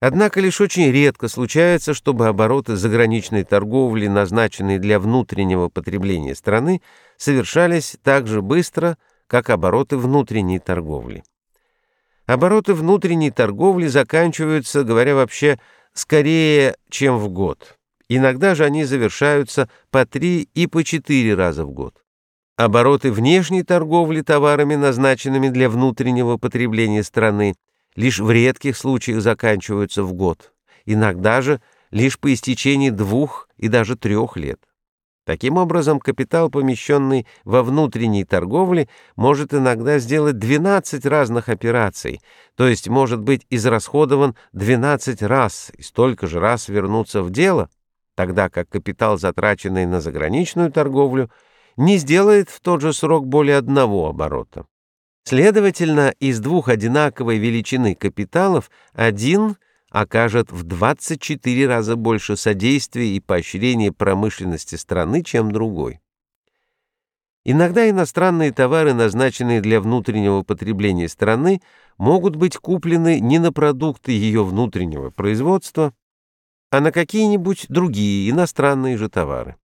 Однако лишь очень редко случается, чтобы обороты заграничной торговли, назначенные для внутреннего потребления страны, совершались так же быстро, как обороты внутренней торговли. Обороты внутренней торговли заканчиваются, говоря вообще, скорее, чем в год. Иногда же они завершаются по три и по четыре раза в год. Обороты внешней торговли товарами, назначенными для внутреннего потребления страны, лишь в редких случаях заканчиваются в год, иногда же лишь по истечении двух и даже трех лет. Таким образом, капитал, помещенный во внутренней торговле, может иногда сделать 12 разных операций, то есть может быть израсходован 12 раз и столько же раз вернуться в дело, тогда как капитал, затраченный на заграничную торговлю, не сделает в тот же срок более одного оборота. Следовательно, из двух одинаковой величины капиталов один окажет в 24 раза больше содействия и поощрения промышленности страны, чем другой. Иногда иностранные товары, назначенные для внутреннего потребления страны, могут быть куплены не на продукты ее внутреннего производства, а на какие-нибудь другие иностранные же товары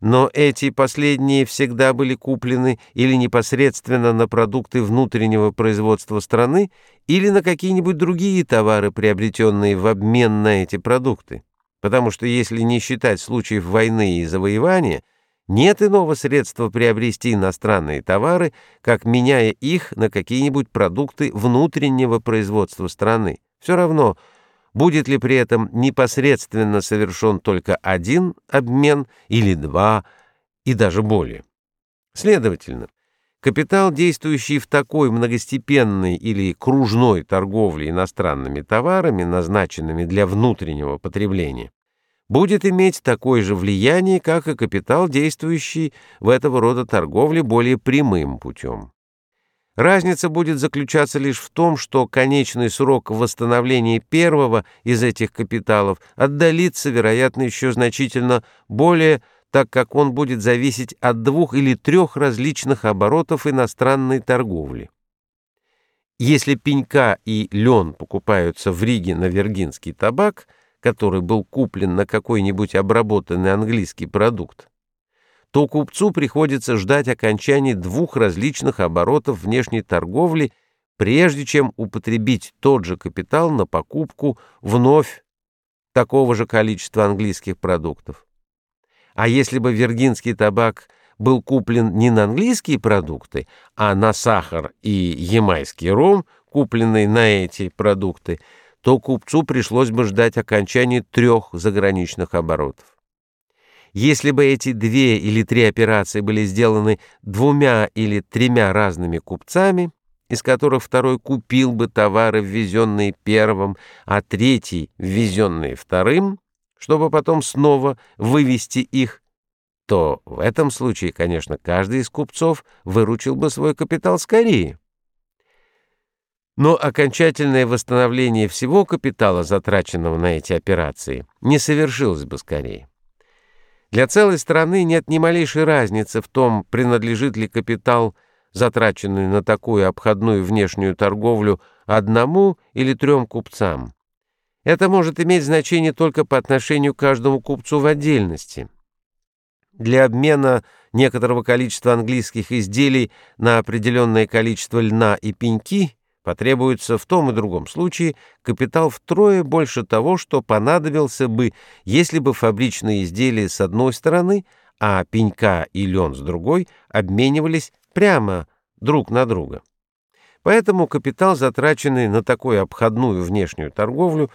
но эти последние всегда были куплены или непосредственно на продукты внутреннего производства страны, или на какие-нибудь другие товары, приобретенные в обмен на эти продукты. Потому что если не считать случаев войны и завоевания, нет иного средства приобрести иностранные товары, как меняя их на какие-нибудь продукты внутреннего производства страны. Все равно – будет ли при этом непосредственно совершен только один обмен или два и даже более. Следовательно, капитал, действующий в такой многостепенной или кружной торговле иностранными товарами, назначенными для внутреннего потребления, будет иметь такое же влияние, как и капитал, действующий в этого рода торговле более прямым путем. Разница будет заключаться лишь в том, что конечный срок восстановления первого из этих капиталов отдалится, вероятно, еще значительно более, так как он будет зависеть от двух или трех различных оборотов иностранной торговли. Если пенька и лен покупаются в Риге на виргинский табак, который был куплен на какой-нибудь обработанный английский продукт, то купцу приходится ждать окончания двух различных оборотов внешней торговли, прежде чем употребить тот же капитал на покупку вновь такого же количества английских продуктов. А если бы виргинский табак был куплен не на английские продукты, а на сахар и ямайский ром, купленный на эти продукты, то купцу пришлось бы ждать окончания трех заграничных оборотов. Если бы эти две или три операции были сделаны двумя или тремя разными купцами, из которых второй купил бы товары, ввезенные первым, а третий — ввезенные вторым, чтобы потом снова вывести их, то в этом случае, конечно, каждый из купцов выручил бы свой капитал скорее. Но окончательное восстановление всего капитала, затраченного на эти операции, не совершилось бы скорее. Для целой страны нет ни малейшей разницы в том, принадлежит ли капитал, затраченный на такую обходную внешнюю торговлю, одному или трем купцам. Это может иметь значение только по отношению к каждому купцу в отдельности. Для обмена некоторого количества английских изделий на определенное количество льна и пеньки Потребуется в том и другом случае капитал втрое больше того, что понадобился бы, если бы фабричные изделия с одной стороны, а пенька и лен с другой обменивались прямо друг на друга. Поэтому капитал, затраченный на такую обходную внешнюю торговлю,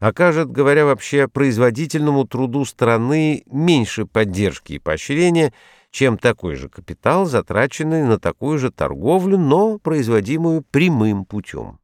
окажет, говоря вообще, производительному труду страны меньше поддержки и поощрения, чем такой же капитал, затраченный на такую же торговлю, но производимую прямым путем.